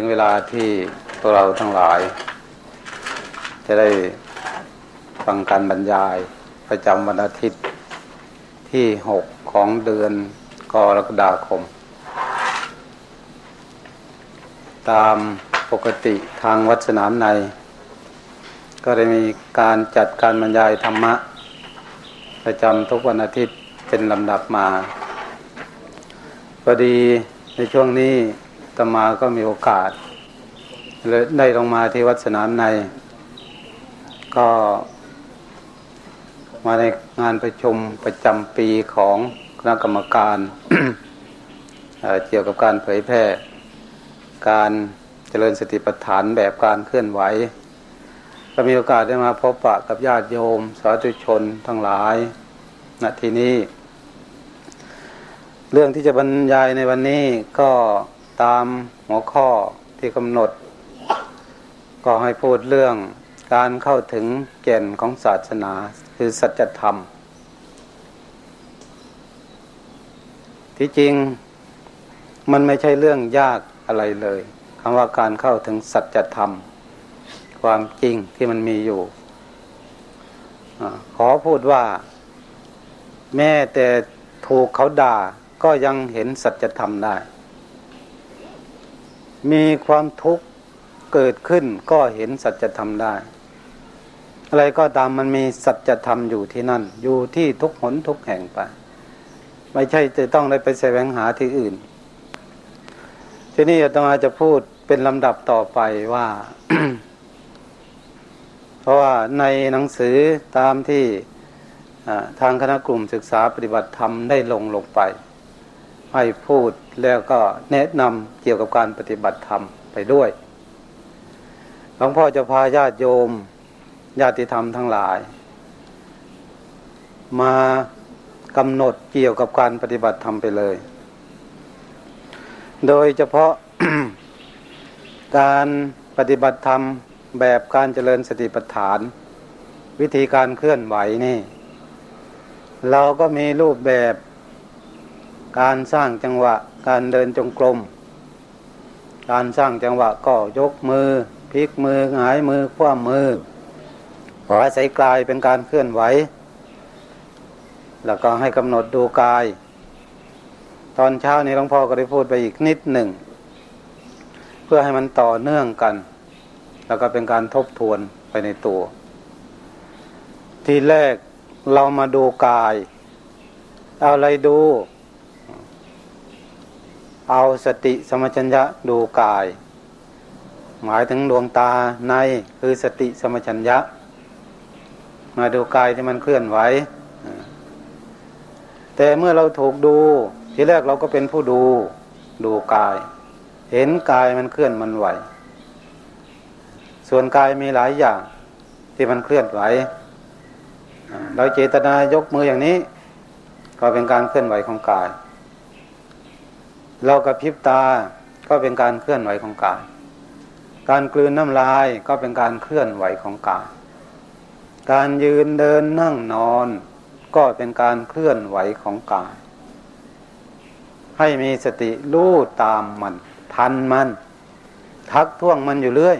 ถึงเวลาที่พวกเราทั้งหลาย จะได้ฟังการบรรยายประจำวันอาทิตย์ที่หกของเดือนกรกฎาคม ตามปกติทางวัดสนามใน ก็ได้มีการจัดการบรรยายธรรมะ ประจำทุกวันอาทิตย์เป็นลำดับมาพอดีในช่วงนี้ มาก็มีโอกาสเลยได้ลงมาที่วัดสนามใน ก็มาในงานประชุมประจำปีของคณะกรรมการ เกี่ยวกับการเผยแพร่ การเจริญสติปัฏฐานแบบการเคลื่อนไหว ก็มีโอกาสได้มาพบปะกับญาติโยม สาธุชนทั้งหลายณที่นี้ เรื่องที่จะบรรยายในวันนี้ก็ ตามหัวข้อที่กำหนด ก็ให้พูดเรื่องการเข้าถึงแก่นของศาสนาคือสัจธรรม ที่จริงมันไม่ใช่เรื่องยากอะไรเลยคำว่าการเข้าถึงสัจธรรม ความจริงที่มันมีอยู่อขอพูดว่า แม้แต่ถูกเขาด่าก็ยังเห็นสัจธรรมได้ มีความทุกข์เกิดขึ้นก็เห็นสัจธรรมได้ อะไรก็ตามมันมีสัจธรรมอยู่ที่นั่น อยู่ที่ทุกหนทุกแห่งไป ไม่ใช่จะต้องได้ไปแสวงหาที่อื่น ที่นี่อาตมาจะพูดเป็นลำดับต่อไปว่า เพราะว่าในหนังสือตามที่ทางคณะกลุ่มศึกษาปฏิบัติธรรมได้ลงลงไป ให้พูดแล้วก็แนะนำเกี่ยวกับการปฏิบัติธรรมไปด้วย หลวงพ่อจะพาญาติโยม ญาติธรรมทั้งหลาย มากำหนดเกี่ยวกับการปฏิบัติธรรมไปเลย โดยเฉพาะการปฏิบัติธรรมแบบการเจริญสติปัฏฐาน วิธีการเคลื่อนไหวนี่ เราก็มีรูปแบบ การสร้างจังหวะ การเดินจงกรม การสร้างจังหวะก็ยกมือพลิกมือหงายมือคว้ามือขออาศัยกายเป็นการเคลื่อนไหว แล้วก็ให้กำหนดดูกาย ตอนเช้านี้หลวงพ่อก็ได้พูดไปอีกนิดหนึ่ง เพื่อให้มันต่อเนื่องกัน แล้วก็เป็นการทบทวนไปในตัว ทีแรกเรามาดูกาย เอาอะไรดู เอาสติสมัชัญญะดูกาย หมายถึงดวงตาในคือสติสมัชัญญะ มาดูกายที่มันเคลื่อนไหวแต่เมื่อเราถูกดู ทีแรกเราก็เป็นผู้ดูดูกาย เห็นกายมันเคลื่อนมันไหว ส่วนกายมีหลายอย่างที่มันเคลื่อนไหว เราเจตนายกมืออย่างนี้ ก็เป็นการเคลื่อนไหวของกาย เรากระพริบตาก็เป็นการเคลื่อนไหวของกาย การกลืนน้ำลายก็เป็นการเคลื่อนไหวของกาย การยืนเดินนั่งนอน ก็เป็นการเคลื่อนไหวของกาย ให้มีสติรู้ตามมัน ทันมัน ทักท่วงมันอยู่เรื่อย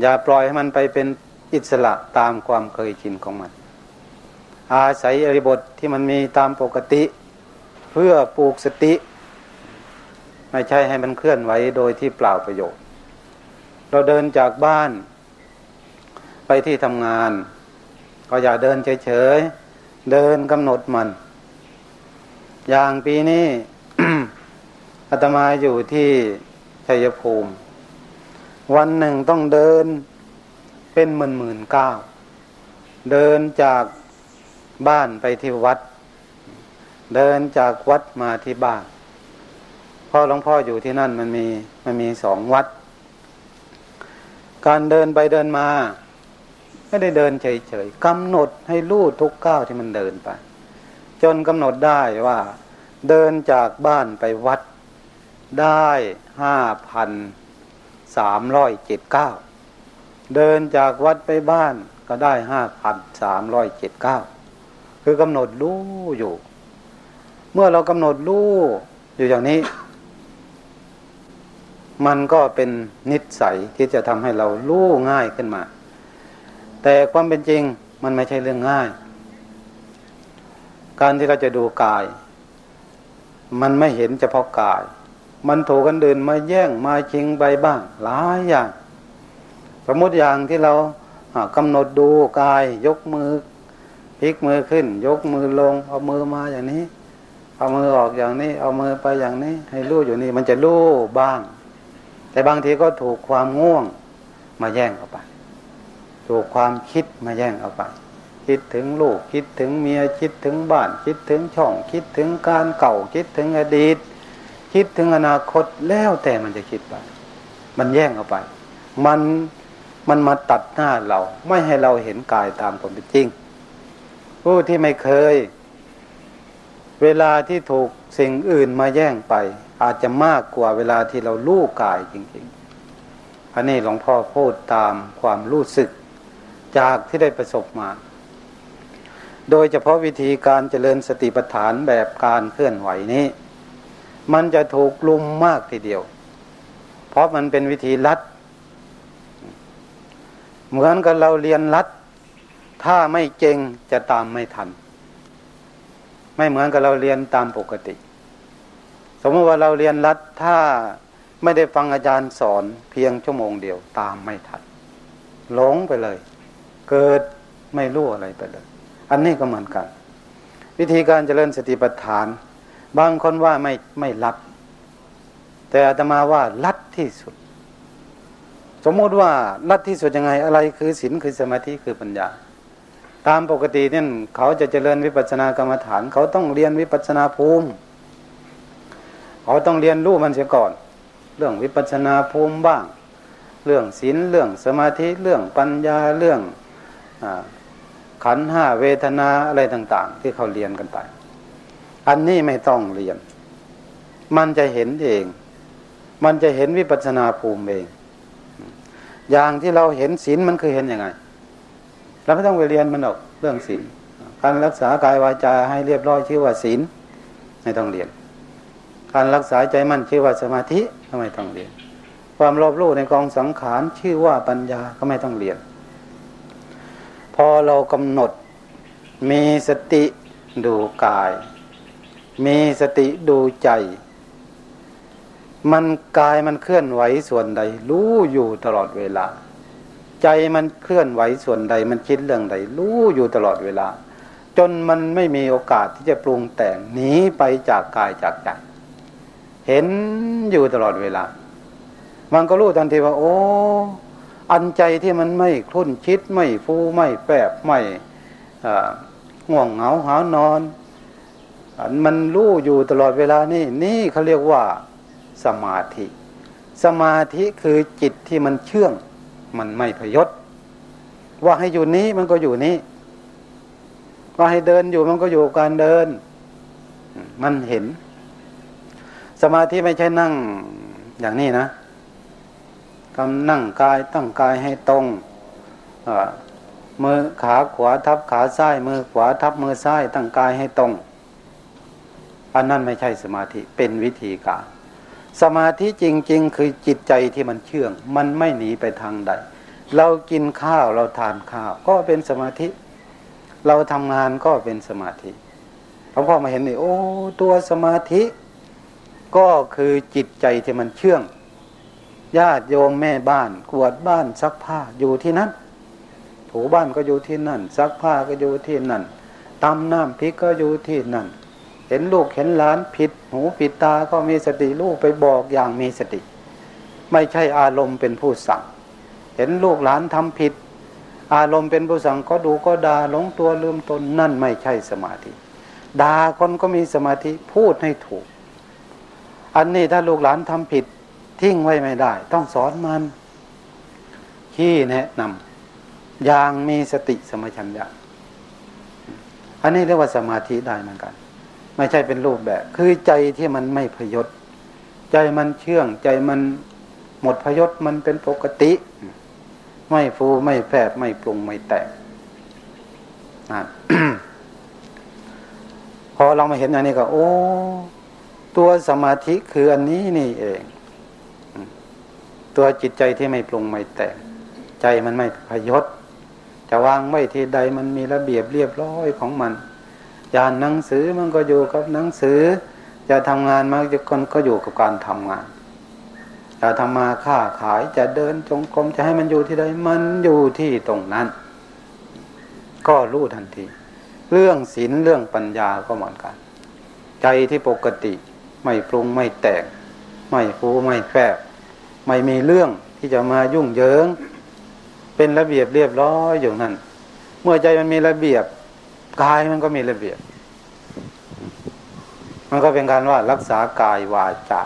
อย่าปล่อยให้มันไปเป็นอิสระตามความเคยชินของมัน อาศัยอริบทที่มันมีตามปกติ เพื่อปลูกสติ ไม่ใช่ให้มันเคลื่อนไหวโดยที่เปล่าประโยชน์ เราเดินจากบ้าน ไปที่ทำงาน ก็อย่าเดินเฉยๆ เดินกำหนดมัน อย่างปีนี้อาตมาอยู่ที่ชัยภูมิ วันหนึ่งต้องเดินเป็นหมื่นหมื่นเก้าเดินจากบ้านไปที่วัด เดินจากวัดมาที่บ้าน พ่อหลวงพ่ออยู่ที่นั่นมันมีมันมีสองวัด การเดินไปเดินมา ไม่ได้เดินเฉยๆกำหนดให้รู้ทุกก้าวที่มันเดินไป จนกำหนดได้ว่า เดินจากบ้านไปวัดได้ห้าพันสามร้อยเจ็ดเก้าเดินจากวัดไปบ้านก็ได้ห้าพันสามร้อยเจ็ดเก้าคือกำหนดรู้อยู่ เมื่อเรากำหนดรู้อยู่อย่างนี้ มันก็เป็นนิสัยที่จะทำให้เรารู้ง่ายขึ้นมา แต่ความเป็นจริงมันไม่ใช่เรื่องง่าย การที่เราจะดูกาย มันไม่เห็นเฉพาะกาย มันถูกกันเดินมาแย่งมาชิงไปบ้าง หลายอย่างสมมติอย่างที่เรากำหนดดูกาย ยกมือพลิกมือขึ้น ยกมือลง เอามือมาอย่างนี้ เอามือออกอย่างนี้ เอามือไปอย่างนี้ ให้รู้อยู่นี่ มันจะรู้บ้าง แต่บางทีก็ถูกความง่วงมาแย่งเอาไป ถูกความคิดมาแย่งเอาไป คิดถึงลูกคิดถึงเมียคิดถึงบ้าน คิดถึงช่อง คิดถึงการเก่าคิดถึงอดีต คิดถึงอนาคตแล้วแต่มันจะคิดไป มันแย่งเอาไป มันมันมาตัดหน้าเรา ไม่ให้เราเห็นกายตามความเป็นจริง ผู้ที่ไม่เคย เวลาที่ถูกสิ่งอื่นมาแย่งไป อาจจะมากกว่าเวลาที่เราลู่กายจริงๆ อันนี้หลวงพ่อพูดตามความรู้สึกจากที่ได้ประสบมา โดยเฉพาะวิธีการเจริญสติปัฏฐานแบบการเคลื่อนไหวนี้ มันจะถูกลุมมากทีเดียว เพราะมันเป็นวิธีลัด เหมือนกับเราเรียนรัด ถ้าไม่เก่งจะตามไม่ทัน ไม่เหมือนกับเราเรียนตามปกติ มมติว่าเราเรียนรัดถ้าไม่ได้ฟังอาจารย์สอนเพียงชั่วโมงเดียวตามไม่ทันหลงไปเลย เกิดไม่รู้อะไรไปเลย อันนี้ก็เหมือนกัน วิธีการเจริญสติปัฏฐาน บางคนว่าไม่ไม่รัดแต่อาตมาว่ารัดที่สุด สมมติว่าลัดที่สุดยังไงอะไรคือศีลคือสมาธิคือปัญญา ตามปกติเนี่ยเขาจะเจริญวิปัสสนากรรมฐาน เขาต้องเรียนวิปัสสนาภูมิ เขาต้องเรียนรู้มันเสียก่อน เรื่องวิปัสสนาภูมิบ้าง เรื่องศีลเรื่องสมาธิเรื่องปัญญาเรื่องอขันห้าเวทนาอะไรต่าง ๆ ที่เขาเรียนกันไป อันนี้ไม่ต้องเรียน มันจะเห็นเอง มันจะเห็นวิปัสสนาภูมิเอง อย่างที่เราเห็นศีลมันคือเห็นยังไงเราไม่ต้องไปเรียนมันหรอกเรื่องศีลการรักษากายวาจาให้เรียบร้อยชื่อว่าศีลไม่ต้องเรียน การรักษาใจมั่นชื่อว่าสมาธิก็ไม่ต้องเรียน ความรอบรู้ในกองสังขารชื่อว่าปัญญาก็ไม่ต้องเรียน พอเรากำหนดมีสติดูกาย มีสติดูใจ มันกายมันเคลื่อนไหวส่วนใด รู้อยู่ตลอดเวลา ใจมันเคลื่อนไหวส่วนใด มันคิดเรื่องใด รู้อยู่ตลอดเวลา จนมันไม่มีโอกาสที่จะปรุงแต่งหนีไปจากกายจากใจ เห็นอยู่ตลอดเวลา มันก็รู้ทันทีว่า โอ้อันใจที่มันไม่คลุ่นคิดไม่ฟูไม่แปบไม่ง่วงเหงาหานอน มันรู้อยู่ตลอดเวลานี่นี่เขาเรียกว่าสมาธิ สมาธิคือจิตที่มันเชื่อง มันไม่พยศ ว่าให้อยู่นี้มันก็อยู่นี้ว่าให้เดินอยู่มันก็อยู่การเดิน มันเห็น สมาธิไม่ใช่นั่งอย่างนี้นะกำนั่งกายตั้งกายให้ตรงมือขาขวาทับขาซ้าย มือขวาทับมือซ้าย ตั้งกายให้ตรง อันนั้นไม่ใช่สมาธิเป็นวิธีการ สมาธิจริง ๆ คือจิตใจที่มันเชื่อง มันไม่หนีไปทางใด เรากินข้าวเราทานข้าว ก็เป็นสมาธิ เราทำงานก็เป็นสมาธิหลวงพ่อมาเห็นนี่โอ้ตัวสมาธิ ก็คือจิตใจที่มันเชื่อง ญาติโยมแม่บ้านกวดบ้านซักผ้าอยู่ที่นั่นถูบ้านก็อยู่ที่นั่น ซักผ้าก็อยู่ที่นั่นตำน้ำพริกก็อยู่ที่นั่น เห็นลูกเห็นหลานผิดหูผิดตาก็มีสติลูกไปบอกอย่างมีสติ ไม่ใช่อารมณ์เป็นผู้สั่ง เห็นลูกหลานทำผิด อารมณ์เป็นผู้สั่งก็ดูก็ด่าหลงตัวลืมตนนั่นไม่ใช่สมาธิด่าคนก็มีสมาธิพูดให้ถูก อันนี้ถ้าลูกหลานทำผิด ทิ้งไว้ไม่ได้ ต้องสอนมันขี้แนะนำอย่างมีสติสมัชัญญะอันนี้เรียกว่าสมาธิได้เหมือนกัน ไม่ใช่เป็นรูปแบบ คือใจที่มันไม่พยศ ใจมันเชื่อง ใจมันหมดพยศมันเป็นปกติ ไม่ฟูไม่แฝบไม่ปรุงไม่แตกนะพอเรามาเห็นอย่างนี้ก็ โอ้ ตัวสมาธิคืออันนี้นี่เอง ตัวจิตใจที่ไม่ปรุงไม่แต่ง ใจมันไม่พยศ จะวางไว้ที่ใดมันมีระเบียบเรียบร้อยของมันยานหนังสือมันก็อยู่กับหนังสือ จะทำงานมากจะคนก็อยู่กับการทำงานจะทำมาค้าขายจะเดินจงกรมจะให้มันอยู่ที่ใดมันอยู่ที่ตรงนั้น ก็รู้ทันที เรื่องศีลเรื่องปัญญาก็เหมือนกัน ใจที่ปกติ ไม่ปรุงไม่แต่งไม่ฟูไม่แฝบไม่มีเรื่องที่จะมายุ่งเหยิง เป็นระเบียบเรียบร้อยอยู่นั่น เมื่อใจมันมีระเบียบกายมันก็มีระเบียบ มันก็เป็นการว่ารักษากายวาจา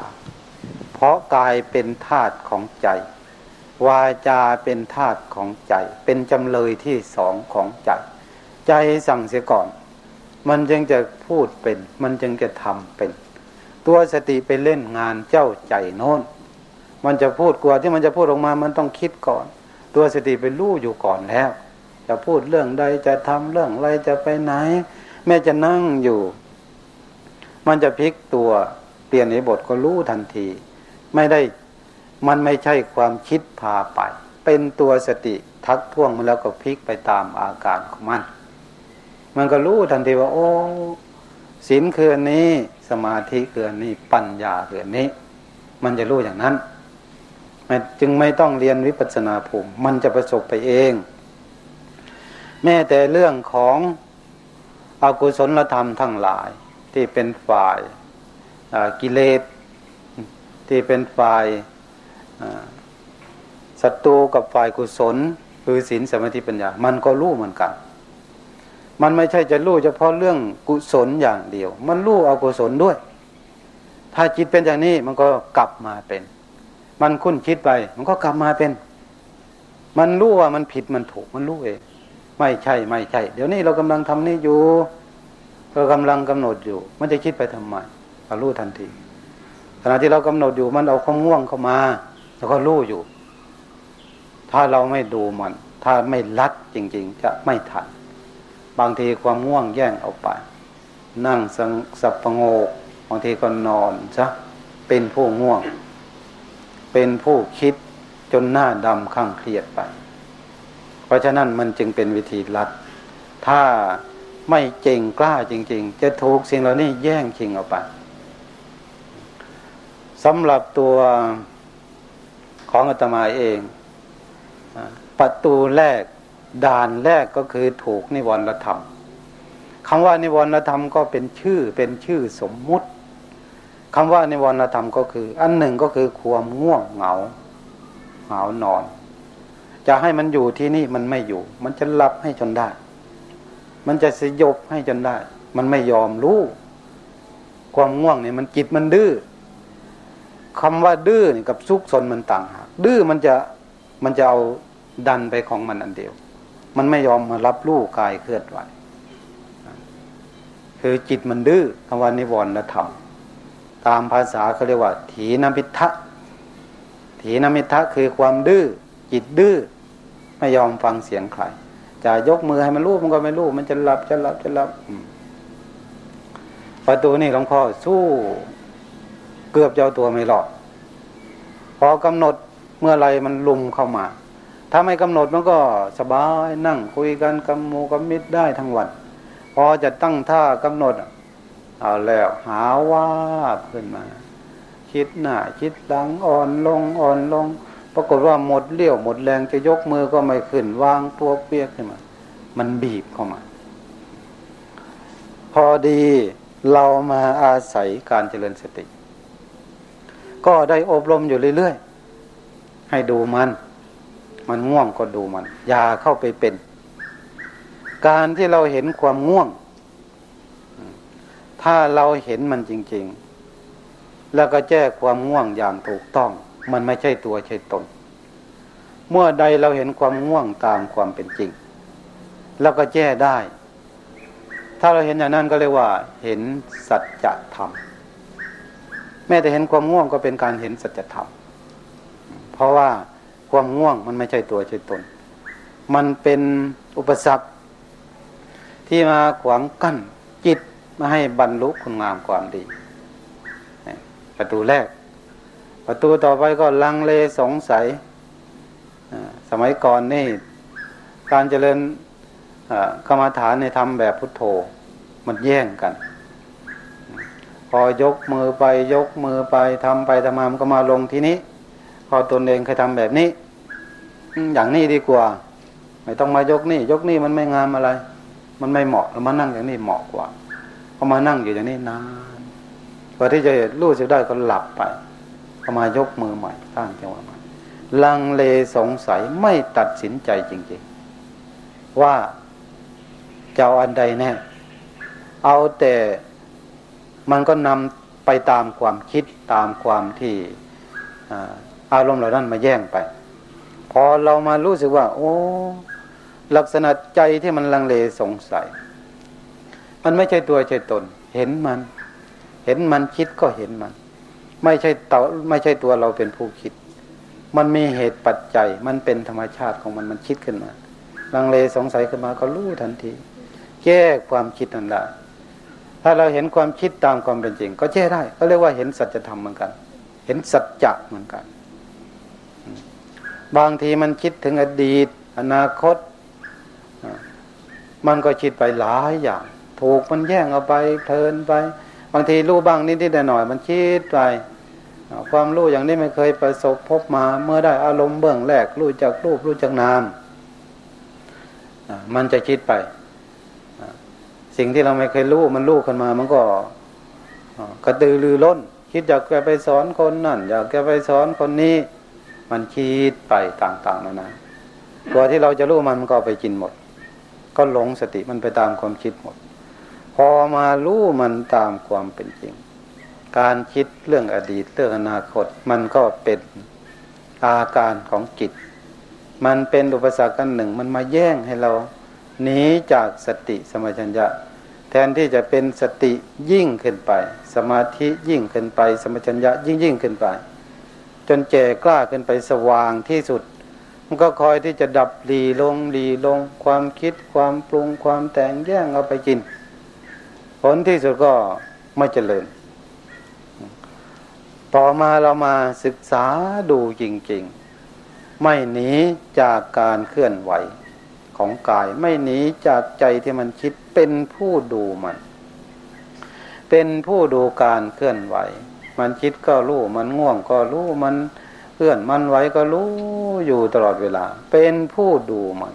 เพราะกายเป็นธาตุของใจ วาจาเป็นธาตุของใจ เป็นจำเลยที่สองของใจ ใจสั่งเสียก่อน มันจึงจะพูดเป็น มันจึงจะทำเป็น ตัวสติไปเล่นงานเจ้าใจโน้น มันจะพูดกลัวที่มันจะพูดออกมา มันต้องคิดก่อน ตัวสติไปรู้อยู่ก่อนแล้ว จะพูดเรื่องใดจะทำเรื่องอะไรจะไปไหน แม่จะนั่งอยู่ มันจะพลิกตัวเปลี่ยนในบทก็รู้ทันที ไม่ได้มันไม่ใช่ความคิดพาไป เป็นตัวสติทักท่วงมันแล้วก็พลิกไปตามอาการของมัน มันก็รู้ทันทีว่า โอ้ศีลคืออันนี้ สมาธิคืออันนี้ปัญญาคืออันนี้ มันจะรู้อย่างนั้น จึงไม่ต้องเรียนวิปัสนาภูมิ มันจะประสบไปเอง แม้แต่เรื่องของอกุศลธรรมทั้งหลายที่เป็นฝ่ายกิเลสที่เป็นฝ่ายศัตรูกับฝ่ายกุศล คือศีลสมาธิปัญญา มันก็รู้เหมือนกัน มันไม่ใช่จะรู้เฉพาะเรื่องกุศลอย่างเดียว มันรู้อกุศลด้วย ถ้าจิตเป็นอย่างนี้มันก็กลับมาเป็น มันคุ้นคิดไป มันก็กลับมาเป็น มันรู้ว่ามันผิดมันถูกมันรู้เองไม่ใช่ไม่ใช่ เดี๋ยวนี้เรากำลังทำนี่อยู่เรากำลังกำหนดอยู่ มันจะคิดไปทำไมเรารู้ทันทีขณะที่เรากำหนดอยู่มันเอาความง่วงเข้ามาเราก็รู้อยู่ ถ้าเราไม่ดูมัน ถ้าไม่รัดจริง ๆ จะไม่ทัน บางทีความง่วงแย่งเอาไป นั่งสังสับประโงกบางทีก็นอนซะเป็นผู้ง่วง เป็นผู้คิดจนหน้าดำข้างเครียดไป เพราะฉะนั้นมันจึงเป็นวิธีลัด ถ้าไม่เจงกล้าจริง ๆ จะถูกสิ่งเหล่านี้แย่งชิงเอาไปสำหรับตัวของอาตมาเอง ประตูแรก ด่านแรกก็คือถูกนิวรณธรรมคำว่านิวรณธรรมก็เป็นชื่อเป็นชื่อสมมุติคำว่านิวรณธรรมก็คือ อันหนึ่งก็คือความง่วงเหงาเหงานอน จะให้มันอยู่ที่นี่มันไม่อยู่ มันจะหลับให้จนได้ มันจะสยบให้จนได้ มันไม่ยอมรู้ ความง่วงเนี่ยมันจิตมันดื้อคำว่าดื้อนี่กับซุกซนมันต่างหากดื้อมันจะมันจะเอาดันไปของมันอันเดียว มันไม่ยอมมารับรู้กายเคลื่อนไหวคือจิตมันดื้อคำว่านิวรณธรรมตามภาษาเขาเรียกว่า ถีนมิทะถีนมิทะคือความดื้อจิตดื้อไม่ยอมฟังเสียงใครจะยกมือให้มันรู้มันก็ไม่รู้มันจะหลับจะหลับจะหลับประตูนี่หลวงพ่อสู้เกือบเจ้าตัวไม่รอดพอกำหนดเมื่อไรมันลุมเข้ามา ถ้าไม่กำหนดมันก็สบายนั่งคุยกันกับโมกับมิตรได้ทั้งวัน พอจะตั้งท่ากำหนดเอาแล้วหาว่าขึ้นมา คิดหน้าคิดหลังอ่อนลงอ่อนลง ปรากฏว่าหมดเลี้ยวหมดแรงจะยกมือก็ไม่ขึ้นวางตัวเปียกขึ้นมา มันบีบเข้ามา พอดีเรามาอาศัยการเจริญสติ ก็ได้อบรมอยู่เรื่อยๆ ให้ดูมัน มันง่วงก็ดูมัน อย่าเข้าไปเป็น การที่เราเห็นความง่วง ถ้าเราเห็นมันจริง ๆ แล้วก็แก้ความง่วงอย่างถูกต้อง มันไม่ใช่ตัวใช่ตน เมื่อใดเราเห็นความง่วงตามความเป็นจริงเราก็แก้ได้ ถ้าเราเห็นอย่างนั้นก็เรียกว่า เห็นสัจธรรมแม้แต่เห็นความง่วงก็เป็นการเห็นสัจธรรม เพราะว่า ความง่วงมันไม่ใช่ตัวใช่ตน มันเป็นอุปสรรคที่มาขวางกั้นจิตมาให้บรรลุคุณงามความดี ประตูแรก ประตูต่อไปก็ลังเลสงสัย สมัยก่อนนี่ การเจริญกรรมฐานในทำแบบพุทโธ มันแย่งกัน พอยกมือไปยกมือไปทำไปทำมามันก็มาลงที่นี้ พอตนเองเคยทำแบบนี้อย่างนี้ดีกว่า ไม่ต้องมายกนี่ยกนี่มันไม่งามอะไร มันไม่เหมาะเรามานั่งอย่างนี้เหมาะกว่าพอมานั่งอยู่อย่างนี้นานพอที่จะรู้สึกได้ก็หลับไปพอมายกมือใหม่ตั้งจังหวะใหม่ลังเลสงสัยไม่ตัดสินใจจริงๆ ว่าจะเอาอันใดแน่เอาแต่มันก็นำไปตามความคิดตามความที่ อารมณ์เหล่านั้นมาแย่งไป พอเรามารู้สึกว่า โอ้ ลักษณะใจที่มันลังเลสงสัย มันไม่ใช่ตัวใช่ตน เห็นมัน เห็นมันคิดก็เห็นมัน ไม่ใช่เตาไม่ใช่ตัวเราเป็นผู้คิด มันมีเหตุปัจจัย มันเป็นธรรมชาติของมันมันคิดขึ้นมา ลังเลสงสัยขึ้นมาก็รู้ทันทีแก้ความคิดนั่นได้ถ้าเราเห็นความคิดตามความเป็นจริง ก็แก้ได้ ก็เรียกว่าเห็นสัจธรรมเหมือนกัน เห็นสัจจะเหมือนกัน บางทีมันคิดถึงอดีต อนาคต มันก็คิดไปหลายอย่าง ถูกมันแย่งเอาไปเพลินไป บางทีรู้บ้างนิดนิดหน่อยมันคิดไป ความรู้อย่างนี้ไม่เคยประสบพบมา เมื่อได้อารมณ์เบื้องแรกรู้จักรูปรู้จักนามมันจะคิดไป สิ่งที่เราไม่เคยรู้มันรู้ขึ้นมา มันก็กระตือรือร้น คิดอยากจะไปสอนคนนั่น อยากจะไปสอนคนนี้ มันคิดไปต่างๆนานาตัวที่เราจะรู้มันมันก็ไปกินหมด ก็หลงสติมันไปตามความคิดหมด พอมารู้มันตามความเป็นจริง การคิดเรื่องอดีตเรื่องอนาคต มันก็เป็นอาการของจิต มันเป็นอุปสรรคกันหนึ่ง มันมาแย่งให้เราหนีจากสติสมัชัญญะ แทนที่จะเป็นสติยิ่งขึ้นไป สมาธิยิ่งขึ้นไป สมัชัญญะยิ่งยิ่งขึ้นไป จนแก่กล้าขึ้นไปสว่างที่สุด มันก็คอยที่จะดับหลีลงหลีลง ความคิดความปรุงความแต่งแย่งเอาไปกิน ผลที่สุดก็ไม่เจริญ ต่อมาเรามาศึกษาดูจริง ๆ ไม่หนีจากการเคลื่อนไหวของกาย ไม่หนีจากใจที่มันคิดเป็นผู้ดูมัน เป็นผู้ดูการเคลื่อนไหว มันคิดก็รู้มันง่วงก็รู้มันเคลื่อนมันไหวก็รู้อยู่ตลอดเวลา เป็นผู้ดูมัน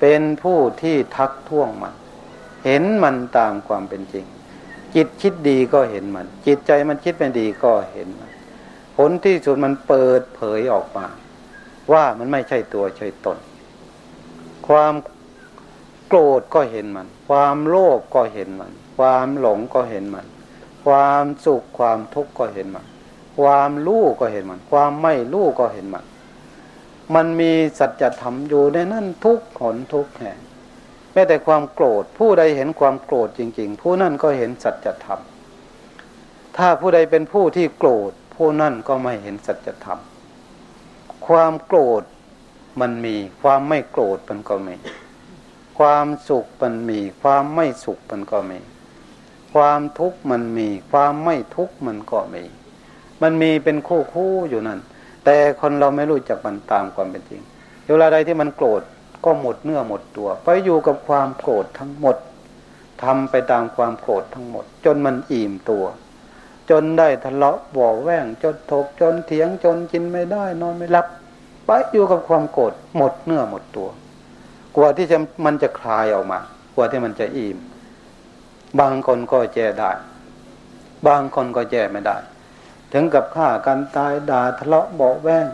เป็นผู้ที่ทักท้วงมัน เห็นมันตามความเป็นจริง จิตคิดดีก็เห็นมัน จิตใจมันคิดไม่ดีก็เห็นมัน ผลที่สุดมันเปิดเผยออกมา ว่ามันไม่ใช่ตัวใช่ตน ความโกรธก็เห็นมัน ความโลภก็เห็นมัน ความหลงก็เห็นมัน ความสุขความทุกข์ก็เห็นมัน ความรู้ก็เห็นมัน ความไม่รู้ก็เห็นมัน มันมีสัจธรรมอยู่ในนั้นทุกหนทุกแห่งแม้แต่ความโกรธ ผู้ใดเห็นความโกรธจริง ๆ ผู้นั่นก็เห็นสัจธรรม ถ้าผู้ใดเป็นผู้ที่โกรธ ผู้นั่นก็ไม่เห็นสัจธรรม ความโกรธมันมี ความไม่โกรธมันก็มี ความสุขมันมี ความไม่สุขมันก็มี ความทุกข์มันมี ความไม่ทุกข์มันก็มี มันมีเป็นคู่คู่อยู่นั่น แต่คนเราไม่รู้จักมันตามความเป็นจริง เวลาใดที่มันโกรธก็หมดเนื้อหมดตัว ไปอยู่กับความโกรธทั้งหมดทำไปตามความโกรธทั้งหมด จนมันอิ่มตัว จนได้ทะเลาะบอแว่งจนถกจนเถียงจนกินไม่ได้ นอนไม่หลับไปอยู่กับความโกรธหมดเนื้อหมดตัว กว่าที่จะมันจะคลายออกมากว่าที่มันจะอิ่ม บางคนก็แก้ได้ บางคนก็แก้ไม่ได้ ถึงกับฆ่ากันตายด่าทะเลาะเบาแวง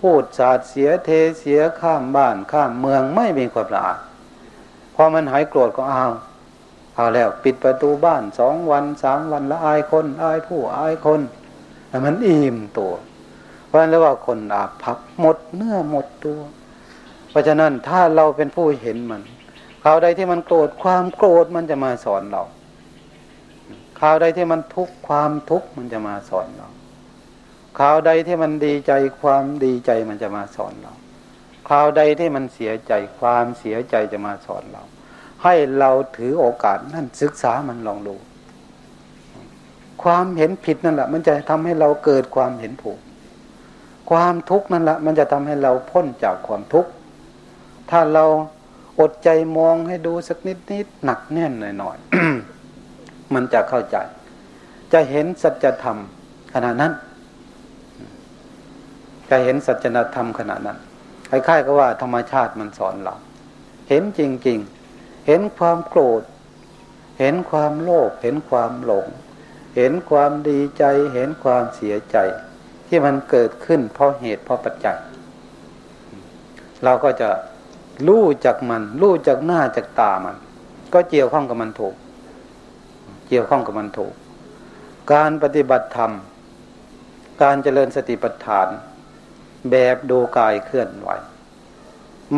พูดสาดเสียเทเสียข้ามบ้านข้ามเมืองไม่มีความละอาดพอมันหายโกรธก็เอาเอาแล้ว ปิดประตูบ้านสองวันสามวันละอายคนอายผู้อายคนแต่มันอิ่มตัว เพราะนั้นเรียกว่าคนอาภัพหมดเนื้อหมดตัว เพราะฉะนั้นถ้าเราเป็นผู้เห็นมัน ข่าวใดที่มันโกรธความโกรธมันจะมาสอนเราข่าวใดที่มันทุกข์ความทุกข์มันจะมาสอนเราข่าวใดที่มันดีใจความดีใจมันจะมาสอนเราข่าวใดที่มันเสียใจความเสียใจจะมาสอนเรา ให้เราถือโอกาสนั่นศึกษามันลองดูความเห็นผิดนั่นแหละ มันจะทำให้เราเกิดความเห็นถูก ความทุกข์นั่นแหละ มันจะทำให้เราพ้นจากความทุกข์ถ้าเรา อดใจมองให้ดูสักนิดนิดหนักแน่นหน่อยหน่อยมันจะเข้าใจ จะเห็นสัจธรรมขณะนั้น จะเห็นสัจธรรมขณะนั้นคล้ายๆกับว่าธรรมชาติมันสอนเราเห็นจริง ๆ เห็นความโกรธ เห็นความโลภเห็นความหลง เห็นความดีใจ เห็นความเสียใจ ที่มันเกิดขึ้นเพราะเหตุเพราะปัจจัย เราก็จะ รู้จากมัน รู้จากหน้าจากตามัน ก็เกี่ยวข้องกับมันถูก เกี่ยวข้องกับมันถูก การปฏิบัติธรรม การเจริญสติปัฏฐาน แบบดูกายเคลื่อนไหว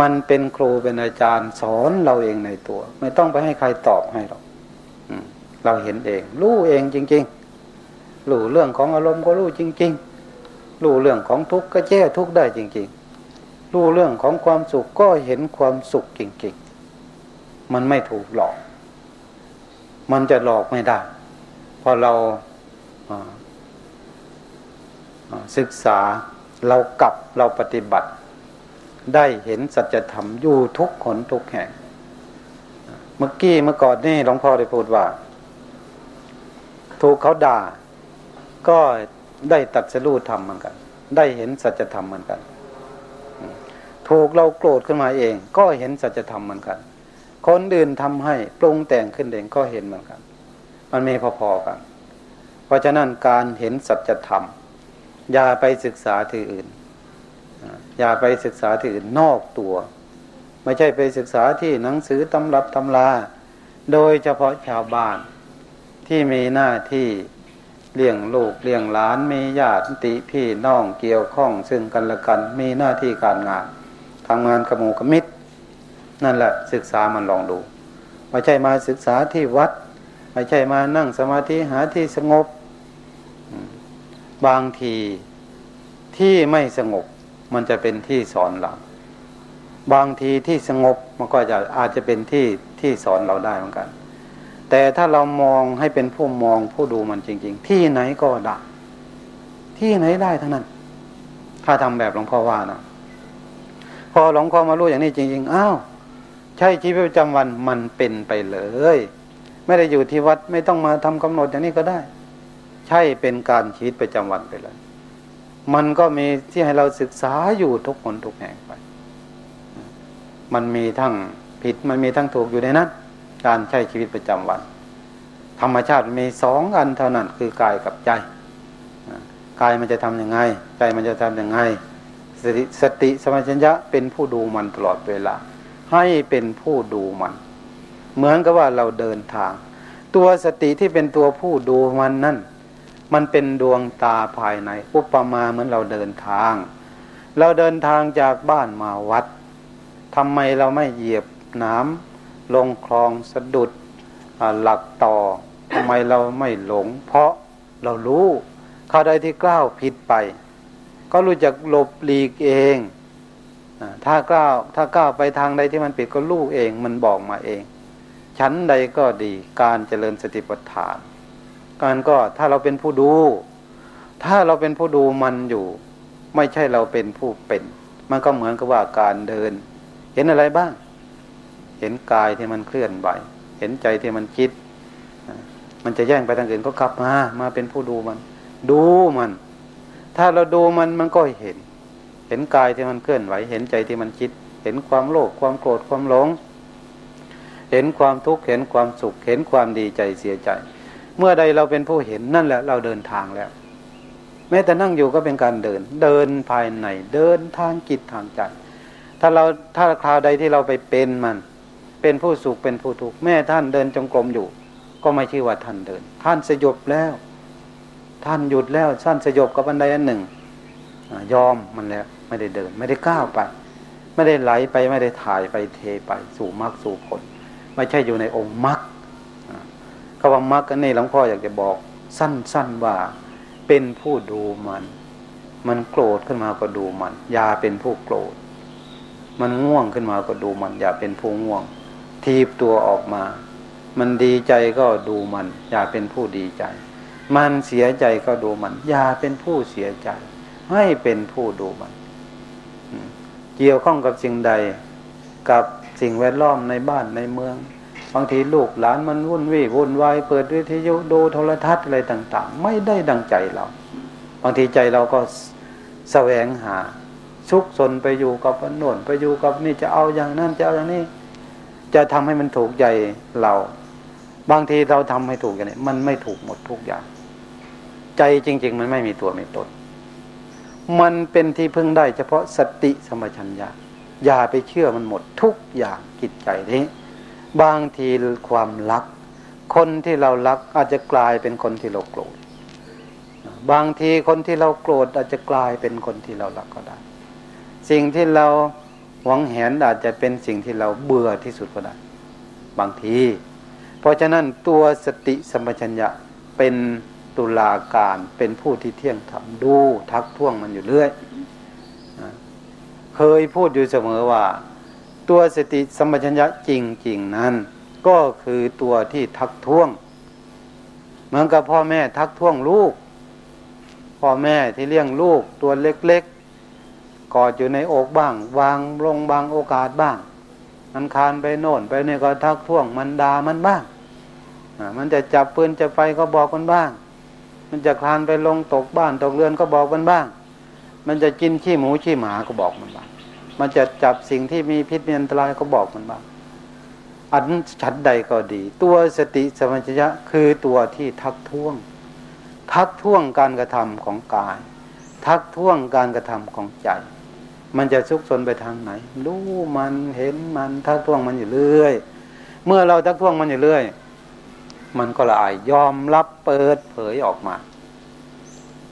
มันเป็นครูเป็นอาจารย์สอนเราเองในตัว ไม่ต้องไปให้ใครตอบให้หรอกเราเห็นเอง รู้เองจริง ๆ รู้เรื่องของอารมณ์ก็รู้จริง ๆ รู้เรื่องของทุกข์ก็แก้ทุกข์ได้จริง ๆ รู้เรื่องของความสุขก็เห็นความสุขจริงๆ มันไม่ถูกหลอก มันจะหลอกไม่ได้ พอเราศึกษาเรากลับเราปฏิบัติ ได้เห็นสัจธรรมอยู่ทุกขนทุกแห่ง เมื่อกี้เมื่อก่อนนี่หลวงพ่อได้พูดว่า ถูกเขาด่า ก็ได้ตัดสู้ธรรมเหมือนกัน ได้เห็นสัจธรรมเหมือนกัน ถูกเราโกรธขึ้นมาเอง ก็เห็นสัจธรรมเหมือนกัน คนอื่นทำให้ปรุงแต่งขึ้นเองก็เห็นเหมือนกัน มันมีพอๆกัน เพราะฉะนั้นการเห็นสัจธรรม อย่าไปศึกษาที่อื่น อย่าไปศึกษาที่อื่นนอกตัว ไม่ใช่ไปศึกษาที่หนังสือตำรับตำรา โดยเฉพาะชาวบ้านที่มีหน้าที่เลี้ยงลูกเลี้ยงหลานมีญาติพี่น้องเกี่ยวข้องซึ่งกันและกันมีหน้าที่การงาน ทำงานกระมูกมิดนั่นแหละศึกษามันลองดู ไม่ใช่มาศึกษาที่วัด ไม่ใช่มานั่งสมาธิหาที่สงบบางทีที่ไม่สงบมันจะเป็นที่สอนเราบางทีที่สงบมันก็จะอาจจะเป็นที่ที่สอนเราได้เหมือนกัน แต่ถ้าเรามองให้เป็นผู้มองผู้ดูมันจริง ๆ ที่ไหนก็ได้ที่ไหนได้ทั้งนั้น ถ้าทำแบบหลวงพ่อว่านะ พอหลวงพ่อมารู้อย่างนี้จริงๆอ้าวใช่ชีวิตประจำวันมันเป็นไปเลย ไม่ได้อยู่ที่วัดไม่ต้องมาทำกำหนดอย่างนี้ก็ได้ ใช่เป็นการชีวิตประจำวันไปเลย มันก็มีที่ให้เราศึกษาอยู่ทุกคนทุกแห่งไป มันมีทั้งผิดมันมีทั้งถูกอยู่ในนั้นการใช้ชีวิตประจำวัน ธรรมชาติมีสองอันเท่านั้นคือกายกับใจกายมันจะทํำยังไง ใจมันจะทํำยังไง สติสติสมัชัญญะเป็นผู้ดูมันตลอดเวลา ให้เป็นผู้ดูมัน เหมือนกับว่าเราเดินทาง ตัวสติที่เป็นตัวผู้ดูมันนั่น มันเป็นดวงตาภายใน อุปมาเหมือนเราเดินทาง เราเดินทางจากบ้านมาวัดทำไมเราไม่เหยียบน้ำลงคลองสะดุดหลักต่อทำไมเราไม่หลง เพราะเรารู้ข้าใดที่กล้าวผิดไป ก็รู้จักหลบหลีกเองถ้าก้าวถ้าก้าวไปทางใดที่มันผิดก็รู้เอง มันบอกมาเอง ชั้นใดก็ดีการเจริญสติปัฏฐานการก็ถ้าเราเป็นผู้ดู ถ้าเราเป็นผู้ดูมันอยู่ ไม่ใช่เราเป็นผู้เป็น มันก็เหมือนกับว่าการเดิน เห็นอะไรบ้าง เห็นกายที่มันเคลื่อนไหวเห็นใจที่มันคิด มันจะแย่งไปทางอื่นก็กลับมา มาเป็นผู้ดูมัน ดูมัน ถ้าเราดูมันมันก็เห็น เห็นกายที่มันเคลื่อนไหว เห็นใจที่มันคิด เห็นความโลภความโกรธความหลง เห็นความทุกข์เห็นความสุข เห็นความดีใจเสียใจ เมื่อใดเราเป็นผู้เห็นนั่นแหละ เราเดินทางแล้ว แม้แต่นั่งอยู่ก็เป็นการเดิน เดินภายในเดินทางจิตทางใจถ้าเราถ้าคราวใดที่เราไปเป็นมัน เป็นผู้สุขเป็นผู้ทุกข์แม่ท่านเดินจงกรมอยู่ ก็ไม่ชื่อว่าท่านเดิน ท่านสยบแล้ว ท่านหยุดแล้วท่านสยบกับบันไดอันหนึ่งยอมมันแล้วไม่ได้เดิน ไม่ได้ก้าวไป ไม่ได้ไหลไปไม่ได้ถ่ายไปเทไปสู่มรรคสู่ผล ไม่ใช่อยู่ในองค์มรรคคำว่ามรรคนี่หลวงพ่ออยากจะบอก สั้นๆว่าเป็นผู้ดูมัน มันโกรธขึ้นมาก็ดูมัน อย่าเป็นผู้โกรธ มันง่วงขึ้นมาก็ดูมัน อย่าเป็นผู้ง่วง ทีบตัวออกมา มันดีใจก็ดูมัน อย่าเป็นผู้ดีใจ มันเสียใจก็ดูมัน อย่าเป็นผู้เสียใจ ให้เป็นผู้ดูมัน เกี่ยวข้องกับสิ่งใด กับสิ่งแวดล้อมในบ้านในเมือง บางทีลูกหลานมันวุ่นวี่วุ่นวายเปิดวิทยุดูโทรทัศน์อะไรต่าง ๆ ไม่ได้ดังใจเรา บางทีใจเราก็แสวงหาชุกสนไปอยู่กับโน่นไปอยู่กับนี่จะเอาอย่างนั้นจะเอาอย่างนี้ จะทำให้มันถูกใจเรา บางทีเราทำให้ถูกอย่างนี้มันไม่ถูกหมดทุกอย่าง ใจจริง ๆ มันไม่มีตัวไม่ตน มันเป็นที่พึ่งได้เฉพาะสติสมัชัญญาอย่าไปเชื่อมันหมดทุกอย่างจิตใจนี้ บางทีความรัก คนที่เรารักอาจจะกลายเป็นคนที่เราโกรธบางทีคนที่เราโกรธอาจจะกลายเป็นคนที่เรารักก็ได้ สิ่งที่เราหวังแหนอาจจะเป็นสิ่งที่เราเบื่อที่สุดก็ได้ บางที เพราะฉะนั้นตัวสติสมัชัญญะเป็น ตุลาการเป็นผู้ที่เที่ยงธรรมดู ทักท้วงมันอยู่เรื่อยเคยพูดอยู่เสมอว่า ตัวสติสมัชัญญะจริง ๆ นั้น ก็คือตัวที่ทักท้วง เหมือนกับพ่อแม่ทักท้วงลูก พ่อแม่ที่เลี้ยงลูกตัวเล็กๆกอดอยู่ในอกบ้าง วางลงบางโอกาสบ้าง มันคานไปโน่น ไปนี่ก็ทักท้วงมันด่ามันบ้างมันจะจับปืนจะไปก็บอกมันบ้าง มันจะคลานไปลงตกบ้านตกเรือนก็บอกมันบ้าง มันจะกินขี้หมูขี้หมาก็บอกมันบ้าง มันจะจับสิ่งที่มีพิษมีอันตรายก็บอกมันบ้าง อันชัดใดก็ดี ตัวสติสมัญญะคือตัวที่ทักท้วง ทักท้วงการกระทำของกาย ทักท้วงการกระทำของใจ มันจะซุกซนไปทางไหน รู้มันเห็นมันทักท้วงมันอยู่เรื่อย เมื่อเราทักท้วงมันอยู่เรื่อย มันก็ละอายยอมรับเปิดเผยออกมา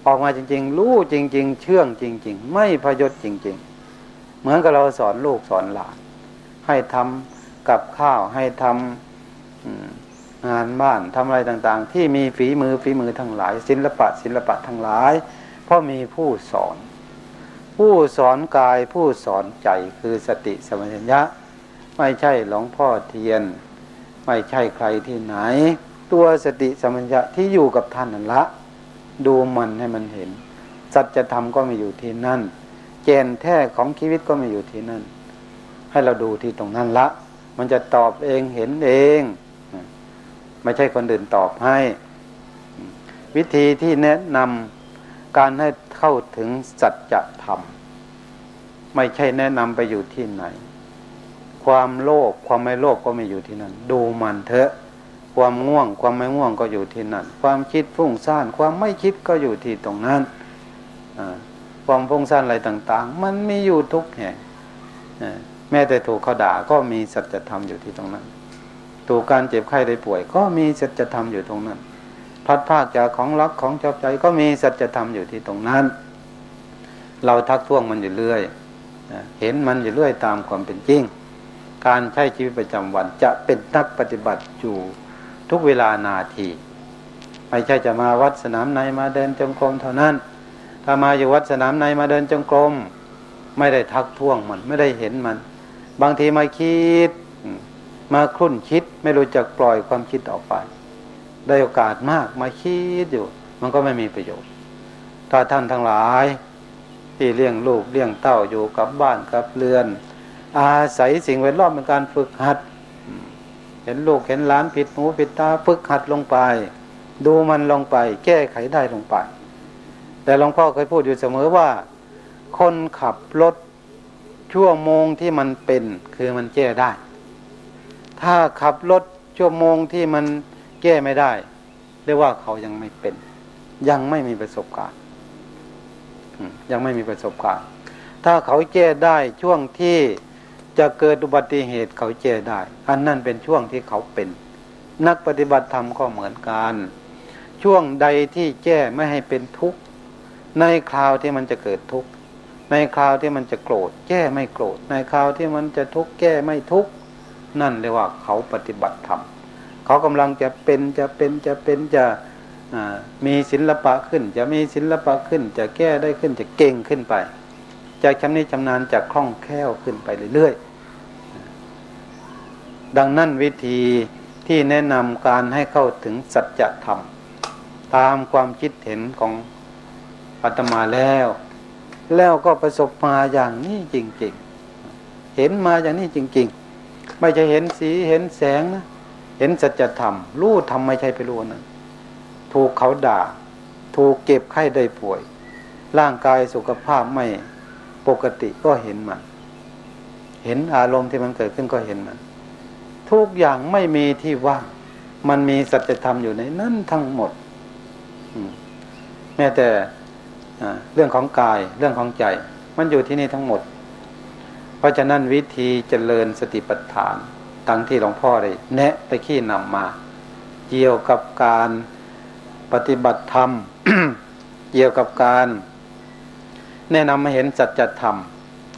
ออกมาจริง ๆ รู้จริง ๆ เชื่องจริง ๆ ไม่พยศจริง ๆ เหมือนกับเราสอนลูกสอนหลานให้ทำกับข้าวให้ทำงานบ้านทำอะไรต่างๆ ที่มีฝีมือฝีมือทั้งหลาย ศิลปะศิลปะทั้งหลาย เพราะมีผู้สอน ผู้สอนกายผู้สอนใจคือสติสมัญญะ ไม่ใช่หลวงพ่อเทียน ไม่ใช่ใครที่ไหน ตัวสติสมัญญะที่อยู่กับท่านนั่นละ ดูมันให้มันเห็น สัจธรรมก็ไม่อยู่ที่นั่นเจนแท้ของชีวิตก็ไม่อยู่ที่นั่น ให้เราดูที่ตรงนั้นละ มันจะตอบเองเห็นเองไม่ใช่คนอื่นตอบให้ วิธีที่แนะนำการให้เข้าถึงสัจธรรมไม่ใช่แนะนำไปอยู่ที่ไหน ความโลภความไม่โลภก็ไม่อยู่ที่นั่น ดูมันเถอะ ความง่วง ความไม่ง่วงก็อยู่ที่นั่น ความคิดฟุ้งซ่าน ความไม่คิดก็อยู่ที่ตรงนั้นความฟุ้งซ่านอะไรต่าง ๆ มันมีอยู่ทุกแห่งแม้แต่ถูกเขาด่าก็มีสัจธรรมอยู่ที่ตรงนั้น ถูกการเจ็บไข้ได้ป่วย ก็มีสัจธรรมอยู่ตรงนั้นพัดภาคจากของรักของชอบใจก็มีสัจธรรมอยู่ที่ตรงนั้น เราทักท้วงมันอยู่เรื่อยเห็นมันอยู่เรื่อยตามความเป็นจริง การใช้ชีวิตประจำวันจะเป็นนักปฏิบัติอยู่ ทุกเวลานาที ไม่ใช่จะมาวัดสนามในมาเดินจงกรมเท่านั้น ถ้ามาอยู่วัดสนามในมาเดินจงกรมไม่ได้ทักท้วงมันไม่ได้เห็นมัน บางทีมาคิด มาคลุ่นคิดไม่รู้จักปล่อยความคิดออกไป ได้โอกาสมากมาคิดอยู่ มันก็ไม่มีประโยชน์ ถ้าท่านทั้งหลาย ที่เลี้ยงลูกเลี้ยงเต้าอยู่กับบ้านกับเรือน อาศัยสิ่งแวดล้อมเป็นการฝึกหัด เห็นลูกเห็นหลานผิดหูผิดตาฝึกหัดลงไป ดูมันลงไป แก้ไขได้ลงไป แต่หลวงพ่อเคยพูดอยู่เสมอว่า คนขับรถชั่วโมงที่มันเป็นคือมันแก้ได้ ถ้าขับรถชั่วโมงที่มันแก้ไม่ได้เรียกว่าเขายังไม่เป็น ยังไม่มีประสบการณ์ยังไม่มีประสบการณ์ ถ้าเขาแก้ได้ช่วงที่ จะเกิดอุบัติเหตุเขาเจได้ อันนั้นเป็นช่วงที่เขาเป็น นักปฏิบัติธรรมก็เหมือนกัน ช่วงใดที่แก้ไม่ให้เป็นทุกข์ ในคราวที่มันจะเกิดทุกข์ ในคราวที่มันจะโกรธ แก้ไม่โกรธ ในคราวที่มันจะทุกข์แก้ไม่ทุกข์ นั่นเรียกว่าเขาปฏิบัติธรรม เขากำลังจะเป็นจะเป็นจะเป็นจะมีศิลปะขึ้น จะมีศิลปะขึ้น จะแก้ได้ขึ้นจะเก่งขึ้นไป จากชำนิชำนาญจากคล่องแคล่วขึ้นไปเรื่อยๆ ดังนั้นวิธีที่แนะนำการให้เข้าถึงสัจธรรม ตามความคิดเห็นของอาตมาแล้ว แล้วก็ประสบมาอย่างนี้จริง ๆ เห็นมาอย่างนี้จริง ๆ ไม่ใช่เห็นสีเห็นแสงนะเห็นสัจธรรมรู้ทำไม่ใช่ไปรู้นะถูกเขาด่า ถูกเก็บไข้ได้ป่วย ร่างกายสุขภาพไม่ ปกติก็เห็นมัน เห็นอารมณ์ที่มันเกิดขึ้นก็เห็นมัน ทุกอย่างไม่มีที่ว่างมันมีสัจธรรมอยู่ในนั้นทั้งหมดแม้แต่เรื่องของกายเรื่องของใจ มันอยู่ที่นี่ทั้งหมด เพราะฉะนั้นวิธีเจริญสติปัฏฐานตั้งที่หลวงพ่อได้แนะไปขี้นำมา เกี่ยวกับการปฏิบัติธรรม เกี่ยวกับการ แนะนำมาเห็นสัจธรรม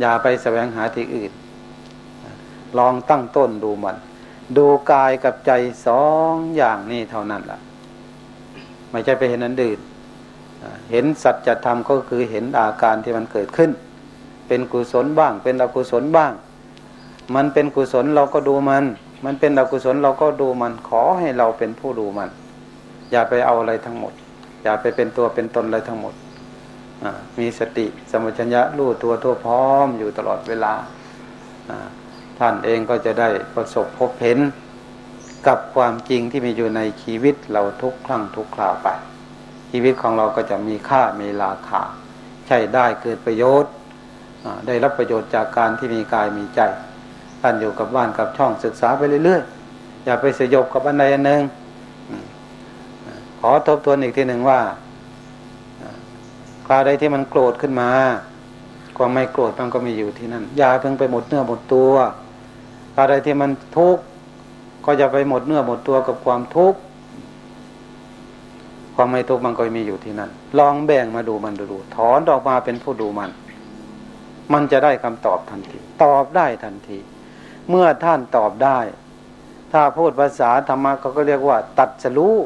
อย่าไปแสวงหาที่อื่น ลองตั้งต้นดูมัน ดูกายกับใจสองอย่างนี้เท่านั้นละ่ะ ไม่ใช่ไปเห็นนั้นดื่น เห็นสัจธรรมก็คือเห็นอาการที่มันเกิดขึ้น เป็นกุศลบ้าง เป็นอกุศลบ้าง มันเป็นกุศลเราก็ดูมัน มันเป็นอกุศลเราก็ดูมัน ขอให้เราเป็นผู้ดูมัน อย่าไปเอาอะไรทั้งหมด อย่าไปเป็นตัวเป็นตนอะไรทั้งหมด มีสติสมุชัญญะรู้ตัวทั่วพร้อมอยู่ตลอดเวลา ท่านเองก็จะได้ประสบพบเห็นกับความจริงที่มีอยู่ในชีวิตเราทุกครั้งทุกคราวไป ชีวิตของเราก็จะมีค่ามีราคา ใช่ได้เกิดประโยชน์ ได้รับประโยชน์จากการที่มีกายมีใจ ท่านอยู่กับบ้านกับช่องศึกษาไปเรื่อยๆ อย่าไปสยบกับอันใดอันหนึ่งขอทบทวนอีกทีหนึ่งว่า คราวใดที่มันโกรธขึ้นมา ความไม่โกรธมันก็มีอยู่ที่นั่นอย่าเพิ่งไปหมดเนื้อหมดตัวคราวใดที่มันทุกข์ก็จะไปหมดเนื้อหมดตัวกับความทุกข์ความไม่ทุกข์มันก็มีอยู่ที่นั่น ลองแบ่งมาดูมันดูถอนออกมาเป็นผู้ดูมัน มันจะได้คำตอบทันที ตอบได้ทันที เมื่อท่านตอบได้ ถ้าพูดภาษาธรรมะเขาก็เรียกว่า ตัดสรู้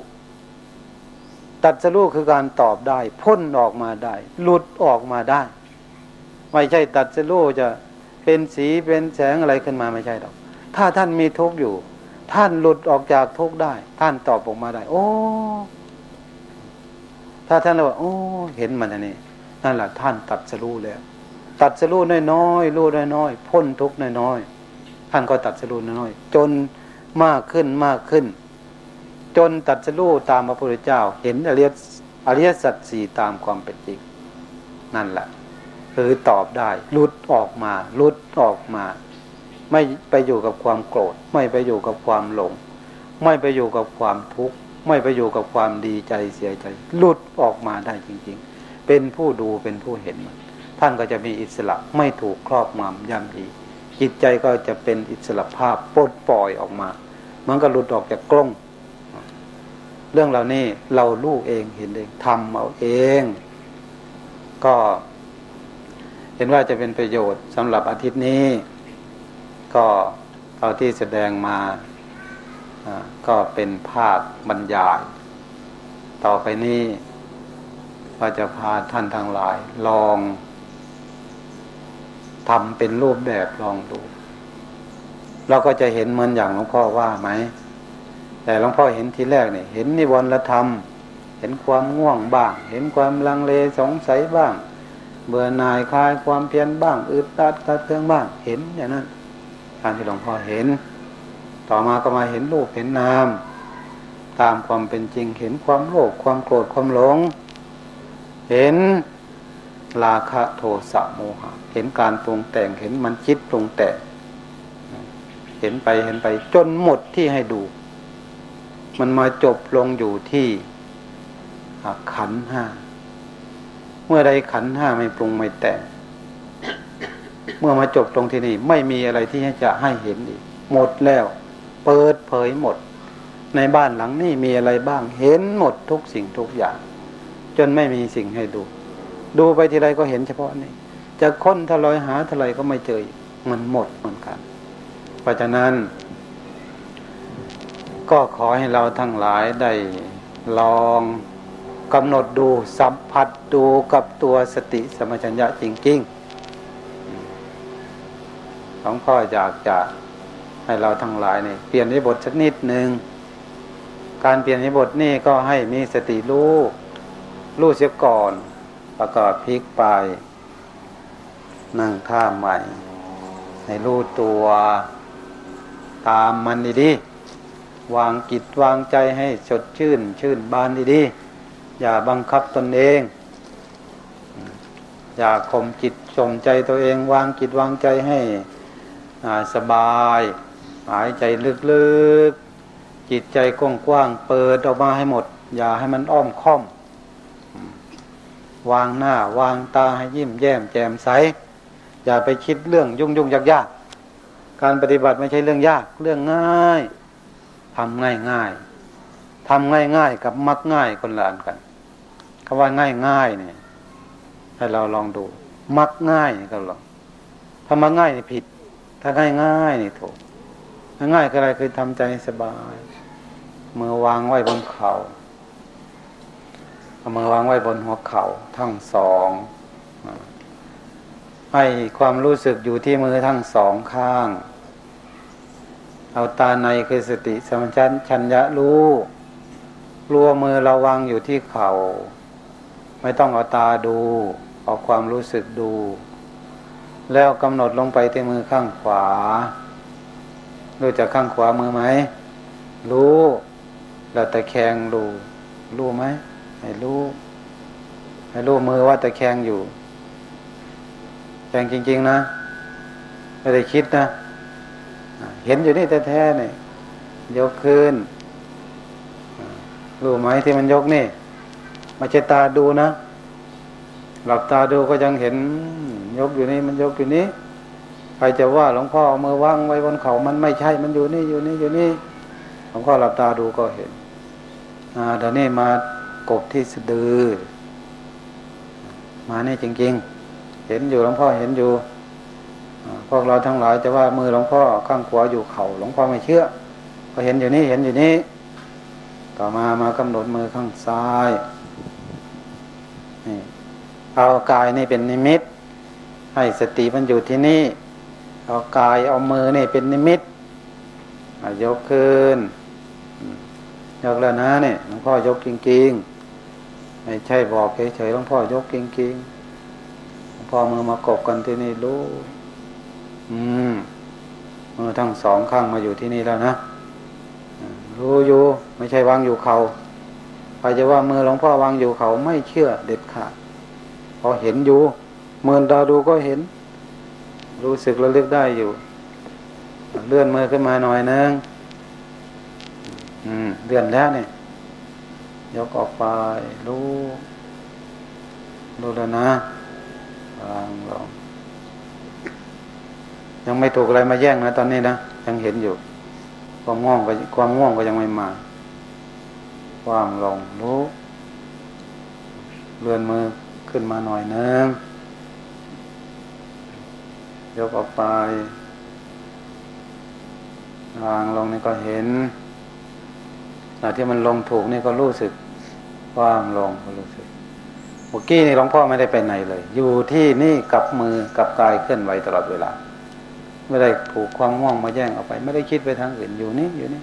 ตัดสรู้คือการตอบได้พ้นออกมาได้ หลุดออกมาได้ ไม่ใช่ตัดสรู้จะเป็นสีเป็นแสงอะไรขึ้นมาไม่ใช่หรอก ถ้าท่านมีทุกข์อยู่ ท่านหลุดออกจากทุกข์ได้ ท่านตอบออกมาได้ โอ้ ถ้าท่านเราโอ้ เห็นมันอันนี้นั่นแหละท่านตัดสรู้แล้ว ตัดสรู้น้อยๆรู้น้อยๆพ้นทุกข์น้อยๆท่านก็ตัดสรู้น้อยๆจนมากขึ้นมากขึ้น จนตัดสู้ตามพระพุทธเจ้า เห็นอริยอริยสัจสี่ตามความเป็นจริง นั่นแหละคือตอบได้ลุดออกมาลุดออกมา ไม่ไปอยู่กับความโกรธ ไม่ไปอยู่กับความหลง ไม่ไปอยู่กับความทุกข์ไม่ไปอยู่กับความดีใจเสียใจหลุดออกมาได้จริง ๆ เป็นผู้ดูเป็นผู้เห็นมันท่านก็จะมีอิสระไม่ถูกครอบงำย่ำยีจิตใจก็จะเป็นอิสระภาพปลดปล่อยออกมา มันก็หลุดออกจากกล้อง เรื่องเหล่านี้เราลูกเองเห็นเองทำเอาเอง ก็เห็นว่าจะเป็นประโยชน์สำหรับอาทิตย์นี้ ก็เอาที่แสดงมาก็เป็นภาคบรรยาย ต่อไปนี้ก็จะพาท่านทั้งหลาย ลองทำเป็นรูปแบบลองดู เราก็จะเห็นเหมือนอย่างหลวงพ่อว่าไหม แต่หลวงพ่อเห็นทีแรกเนี่ยเห็นนิวรณธรรม เห็นความง่วงบ้าง เห็นความลังเลสงสัยบ้าง เบื่อหน่ายคลายความเพียรบ้าง อึดตัดตัดเครื่องบ้าง เห็นอย่างนั้นการที่หลวงพ่อเห็น ต่อมาก็มาเห็นรูปเห็นนาม ตามความเป็นจริงเห็นความโลภความโกรธความหลง เห็นราคะโทสะโมหะ เห็นการปรุงแต่งเห็นมันคิดปรุงแต่งเห็นไปเห็นไปจนหมดที่ให้ดู มันมาจบลงอยู่ที่ขันห้า เมื่อใดขันห้าไม่ปรุงไม่แต่ง เมื่อมาจบตรงที่นี่ไม่มีอะไรที่จะให้เห็นอีก หมดแล้ว เปิดเผยหมด ในบ้านหลังนี้มีอะไรบ้าง เห็นหมดทุกสิ่งทุกอย่าง จนไม่มีสิ่งให้ดู ดูไปทีไรก็เห็นเฉพาะนี้จะค้นทลอยหาทลายก็ไม่เจอ มันหมดเหมือนกัน เพราะฉะนั้น ก็ขอให้เราทั้งหลายได้ลองกำหนดดูสัมผัสดูกับตัวสติสมัชัญญะจริงๆหลวงพ่ออยากจะให้เราทั้งหลายเนี่ยเปลี่ยนในบทสักนิดหนึ่งการเปลี่ยนในบทนี่ก็ให้มีสติรู้รู้เสียก่อนประกอบพลิกไป นั่งท่าใหม่ ให้รู้ตัวตามมันดีๆ วางกิจวางใจให้สดชื่น ชื่นบานดีๆ อย่าบังคับตนเอง อย่าข่มจิตสมใจตัวเองวางจิตวางใจให้สบาย หายใจลึกๆ จิตใจกว้างๆเปิดออกมาให้หมด อย่าให้มันอ้อมค้อม วางหน้าวางตาให้ยิ้มแย้มแจ่มใส อย่าไปคิดเรื่องยุ่งยุ่งยากยากการปฏิบัติไม่ใช่เรื่องยากเรื่องง่าย ทำง่ายง่ายทำง่ายง่ายกับมักง่ายคนละอันกันคำว่าง่ายง่ายเนี่ย ให้เราลองดู มักง่ายก็ลองถ้ามักง่ายนี่ผิด ถ้าง่ายง่ายนี่ถูกง่ายคืออะไรคือทำใจสบายมือวางไว้บนเขา่าเอามือวางไว้บนหัวเข่าทั้งสองให้ความรู้สึกอยู่ที่มือทั้งสองข้าง เอาตาในคือสติสมัชันชัญญะรู้รัวมือเราวางอยู่ที่เขา่า ไม่ต้องเอาตาดู เอาความรู้สึกดู แล้วกำหนดลงไปที่มือข้างขวา รู้จักข้างขวามือไหม รู้แล้วตะแคงดู รู้ไหมให้รู้ให้รู้มือว่าตะแคงอยู่แขงจริง ๆ นะ ไม่ได้คิดนะ เห็นอยู่นี่แท้ๆเนี่ยยกขึ้นรู้ไหมที่มันยกนี่มาใช่ตาดูนะหลับตาดูก็ยังเห็นยกอยู่นี่มันยกอยู่นี่ใครจะว่าหลวงพ่อเอามือว่างไว้บนเขามันไม่ใช่มันอยู่นี่อยู่นี่อยู่นี่หลวงพ่อหลับตาดูก็เห็นอ่าเดี๋ยวนี้มากบที่สะดือ มาเนี่จริง ๆ เห็นอยู่หลวงพ่อเห็นอยู่ พวกเราทั้งหลายจะว่ามือหลวงพ่อข้างขวาอยู่เขา่าหลวงพ่อไม่เชื่อก็เห็นอยู่นี่เห็นอยู่นี่ต่อมามากำหนดมือข้างซ้ายนี่เอากายนี่เป็นนิมิต ให้สติมันอยู่ที่นี่ เอากายเอามือนี่เป็นนิมิตยกขึ้นยกแล้วนะเนี่ยหลวงพ่อยกจริงๆไม่ใช่บอกเฉยๆหลวงพ่อยกจริงๆพอมือมากบกันที่นี่รู้ อืมมือทั้งสองข้างมาอยู่ที่นี่แล้วนะรู้อยู่ ไม่ใช่วางอยู่เขาใครจะว่ามือหลวงพ่อวางอยู่เขาไม่เชื่อเด็ดขาดพอเห็นอยู่เมือดาดูก็เห็น รู้สึกระลึกได้อยู่ เลื่อนมือขึ้นมาหน่อยนึงอืมเลื่อนแล้วเนี่ยยกออกไปรู้รู้แล้วนะวางลง ยังไม่ถูกอะไรมาแย่งนะตอนนี้นะยังเห็นอยู่ ความง่วงก็ความง่วงก็ยังไม่มา ควางลงรู้เลื่อนมือขึ้นมาหน่อยนึงยกออกไปวางลงนี่ก็เห็นแต่ที่มันลงถูกนี่ก็รู้สึกว่างลงก็รู้สึกเมื่อกี้นี่หลวงพ่อไม่ได้ไปไหนเลย อยู่ที่นี่กับมือกับกายเคลื่อนไหวตลอดเวลา ไม่ได้ผูกความง่วงมาแย่งออกไป ไม่ได้คิดไปทางอื่นอยู่นี่อยู่นี่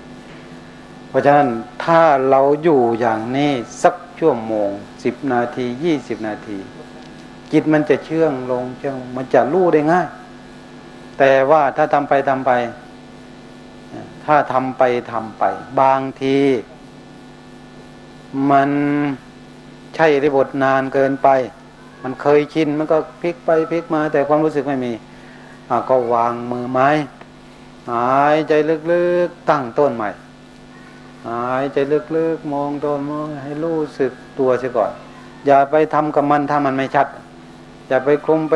เพราะฉะนั้นถ้าเราอยู่อย่างนี้สักชั่วโมงสิบนาทียี่สิบนาที จิตมันจะเชื่องลงเชื่องมันจะรู้ได้ง่าย แต่ว่าถ้าทำไปทำไป ถ้าทำไปทำไป บางที มันใช่ริบทนานเกินไป มันเคยชินมันก็พลิกไปพลิกมา แต่ความรู้สึกไม่มี ก็วางมือไม้หายใจลึกๆตั้งต้นใหม่ หายใจลึกๆมองต้นมองให้รู้สึกตัวเสียก่อน อย่าไปทำกับมันถ้ามันไม่ชัด อย่าไปคลุมไป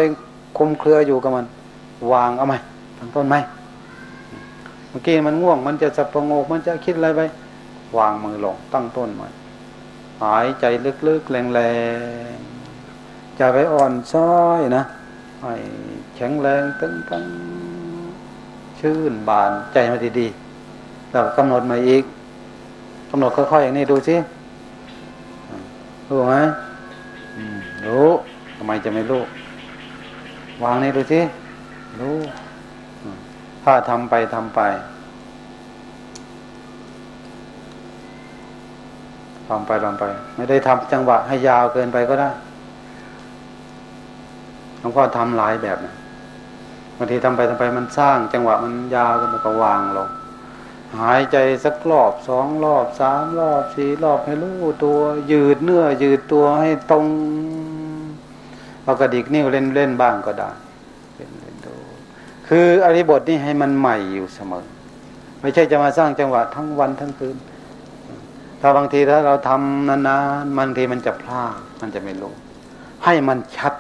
คุมเครืออยู่กับมัน วางเอาไหมตั้งต้นไหมเมื่อกี้มันง่วงมันจะสับประงกมันจะคิดอะไรไป วางมือลงตั้งต้นใหม่ หายใจลึกๆแรงๆจะไปอ่อนซ้อยนะให้แข็งแรงตึงตังชื่นบานใจมาดีๆเรากำหนดมาอีกกำหนดค่อยๆอย่างนี้ดูสิรู้ไหมรู้ทำไมจะไม่รู้วางนี่ดูสิรู้ถ้าทำไปทำไปทำไปทำไป ไม่ได้ทำจังหวะให้ยาวเกินไปก็ได้หลวงพ่อทำหลายแบบนะ บางทีทำไปทำไปมันสร้าง จังหวะมันยาวกันก็วางลง หายใจสักรอบสองรอบสามรอบสี่รอบให้รู้ตัวยืดเนื้อยืดตัวให้ตรงเอากระดิกนิ้วเล่นเล่นบ้างก็ได้เล่นเล่นดูคืออริบทนี่ให้มันใหม่อยู่เสมอ ไม่ใช่จะมาสร้างจังหวะทั้งวันทั้งคืนถ้าบางทีถ้าเราทำนานๆบางทีมันจะพลาดมันจะไม่ลงให้มันชัด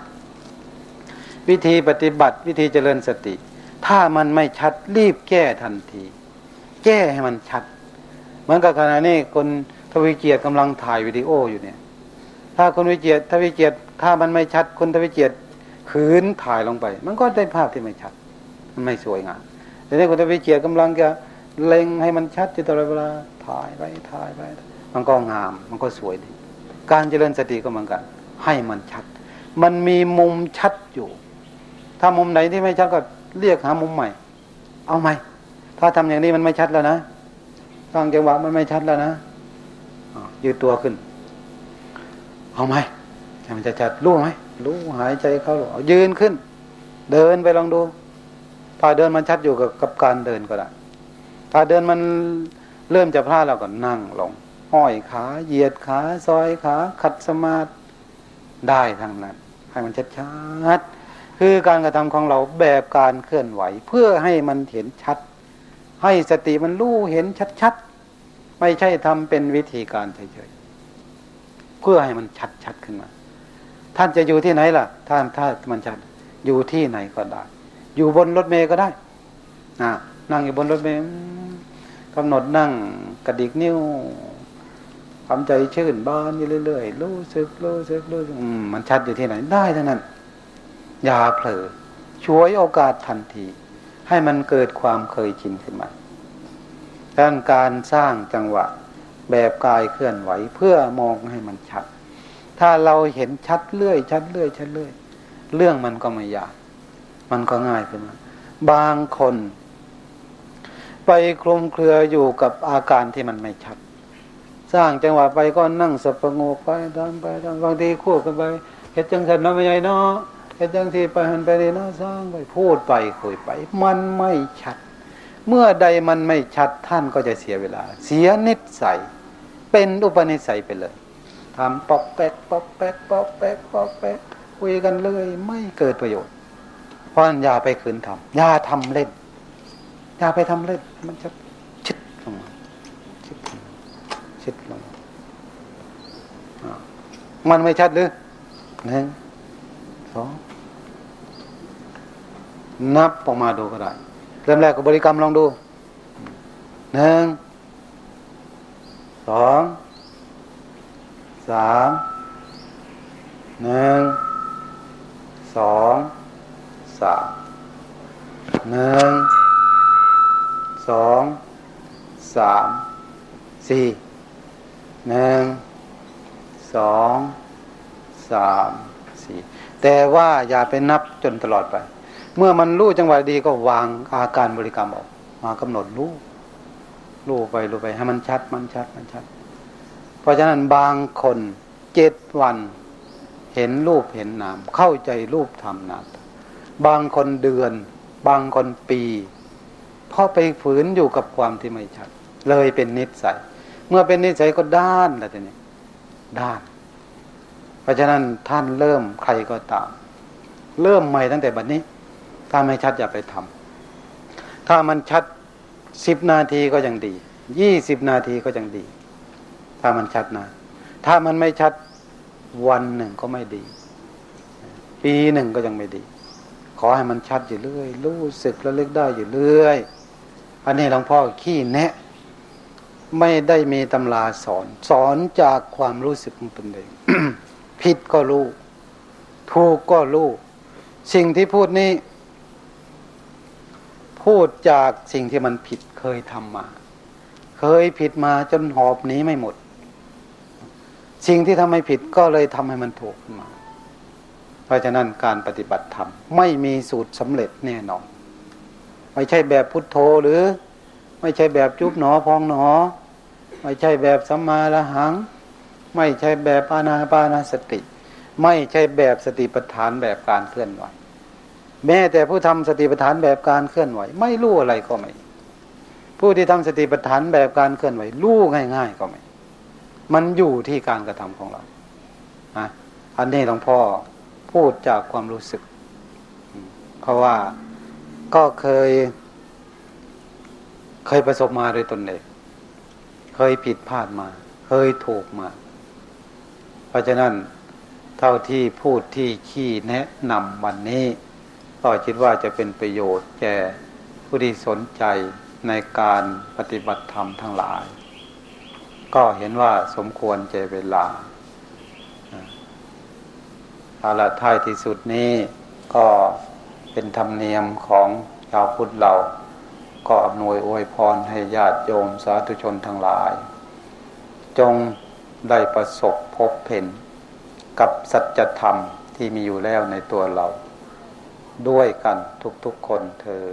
วิธีปฏิบัติวิธีเจริญสติ ถ้ามันไม่ชัดรีบแก้ทันที แก้ให้มันชัด เหมือนกับขณะนี้คนทวิเกียรติกำลังถ่ายวิดีโออยู่เนี่ย ถ้าคนวิเกียรติทวิเกียรติถ้ามันไม่ชัดคนทวิเกียรติขืนถ่ายลงไป มันก็ได้ภาพที่ไม่ชัด มันไม่สวยงามแต่นี้คนทวิเกียรติกำลังจะเล็งให้มันชัดอยู่ตลอดเวลาถ่ายไปถ่ายไปมันก็งาม มันก็สวยดี การเจริญสติก็เหมือนกัน ให้มันชัด มันมีมุมชัดอยู่ ถ้ามุมไหนที่ไม่ชัดก็เรียกหามุมใหม่ เอาไหมถ้าทำอย่างนี้มันไม่ชัดแล้วนะตั้งจังหวะมันไม่ชัดแล้วนะยืดตัวขึ้น เอาไหมมันจะชัดรู้ไหมรู้หายใจเข้าเอายืนขึ้น เดินไปลองดูถ้าเดินมันชัดอยู่กับกับการเดินก็ได้ถ้าเดินมันเริ่มจะพลาดเราก็นั่งลงห้อยขาเหยียดขาซอยขาขัดสมาธิได้ทั้งนั้น ให้มันชัดชัด คือการกระทำของเราแบบการเคลื่อนไหว เพื่อให้มันเห็นชัด ให้สติมันรู้เห็นชัดๆไม่ใช่ทำเป็นวิธีการเฉยๆเพื่อให้มันชัดๆขึ้นมา ท่านจะอยู่ที่ไหนล่ะท่านถ้ามันชัดอยู่ที่ไหนก็ได้ อยู่บนรถเมย์ก็ได้นะนั่งอยู่บนรถเมย์กำหนดนั่งกระดิกนิ้วทำใจชื่นบานอยู่เรื่อยๆรู้สึกรู้สึกรู้สึกมันชัดอยู่ที่ไหนได้เทั้งนั้น อย่าเผลอช่วยโอกาสทันที ให้มันเกิดความเคยชินขึ้นมาด้านการสร้างจังหวะแบบกายเคลื่อนไหวเพื่อมองให้มันชัด ถ้าเราเห็นชัดเรื่อย ชัดเรื่อยชัดเรื่อย เรื่องมันก็ไม่ยาก มันก็ง่ายขึ้นมาบางคน ไปคลุมเครืออยู่กับอาการที่มันไม่ชัด สร้างจังหวะไปก็นั่งสปงกไปทำไปทำบางทีคู่กันไปเห็ดจังสันน้อไม่ใหญ่เนาะ เห็ดจังที่ไปหันไปนี่เนาะสร้างไปพูดไปคุยไป มันไม่ชัด เมื่อใดมันไม่ชัดท่านก็จะเสียเวลา เสียนิสัยเป็นอุปนิสัยไปเลยทำปอกแป๊กปอกแป๊กปอกแป๊กปอกแป๊กคุยกันเลย ไม่เกิดประโยชน์ เพราะนั้นอย่าไปขืนทำอย่าทำเล่นอย่าไปทำเล่น มันจะชิดลงมาชิดลงมันไม่ชัดหรือหนึ่งสอง นับออกมาดูก็ได้เริ่มแรกก็บริกรรมลองดูหนึ่งสองสามหนึ่งสองสามหนึ่งสองสามสี่หนึ่งสองสามสี่แต่ว่าอย่าไปนับจนตลอดไป เมื่อมันรู้จังหวะดีก็วางอาการบริกรรมออก มากำหนดรู้รู้ไปรู้ไปให้มันชัดมันชัดมันชัด เพราะฉะนั้นบางคนเจ็ดวัน เห็นรูปเห็นนาม เข้าใจรูปธรรมนามบางคนเดือน บางคนปีเพราะไปฝืนอยู่กับความที่ไม่ชัด เลยเป็นนิสัย เมื่อเป็นนิสัยก็ด้านแล้วทีนี้ด้าน เพราะฉะนั้นท่านเริ่มใครก็ตาม เริ่มใหม่ตั้งแต่บัดนี้ ถ้าไม่ชัดอย่าไปทำถ้ามันชัดสิบนาทีก็ยังดียี่สิบนาทีก็ยังดี ถ้ามันชัดนะ ถ้ามันไม่ชัดวันหนึ่งก็ไม่ดี ปีหนึ่งก็ยังไม่ดี ขอให้มันชัดอยู่เรื่อยรู้สึกแล้วเลึกได้อยู่เรื่อยอันนี้หลวงพ่อขี้แนะ ไม่ได้มีตำราสอน สอนจากความรู้สึกของตนเองผิดก็รู้ถูกก็รู้สิ่งที่พูดนี้ พูดจากสิ่งที่มันผิดเคยทำมา เคยผิดมาจนหอบหนีไม่หมด สิ่งที่ทำให้ผิดก็เลยทำให้มันถูกขึ้นมา เพราะฉะนั้นการปฏิบัติธรรมไม่มีสูตรสำเร็จแน่นอน ไม่ใช่แบบพุทโธหรือ ไม่ใช่แบบจุบหนอพองหนอ ไม่ใช่แบบสัมมาละหัง ไม่ใช่แบบอานาปานาสติ ไม่ใช่แบบสติปัฏฐานแบบการเคลื่อนไหว แม้แต่ผู้ทำสติปัฏฐานแบบการเคลื่อนไหว ไม่รู้อะไรก็ไม่ ผู้ที่ทำสติปัฏฐานแบบการเคลื่อนไหวรู้ง่าย ๆ ก็ไม่ มันอยู่ที่การกระทำของเราอะอันนี้หลวงพ่อพูดจากความรู้สึก เพราะว่าก็เคย เคยประสบมาโดยตนเองเคยผิดพลาดมา เคยถูกมา เพราะฉะนั้นเท่าที่พูดที่ขี้แนะนำวันนี้ ก็คิดว่าจะเป็นประโยชน์แก่ผู้ที่สนใจในการปฏิบัติธรรมทั้งหลาย ก็เห็นว่าสมควรเจเวลาอาละท้ายที่สุดนี้ก็เป็นธรรมเนียมของชาวพุทธเรา ก็อำนวยอวยพรให้ญาติโยมสาธุชนทั้งหลาย จงได้ประสบพบเห็นกับสัจธรรมที่มีอยู่แล้วในตัวเรา ด้วยกันทุกๆคนเธอ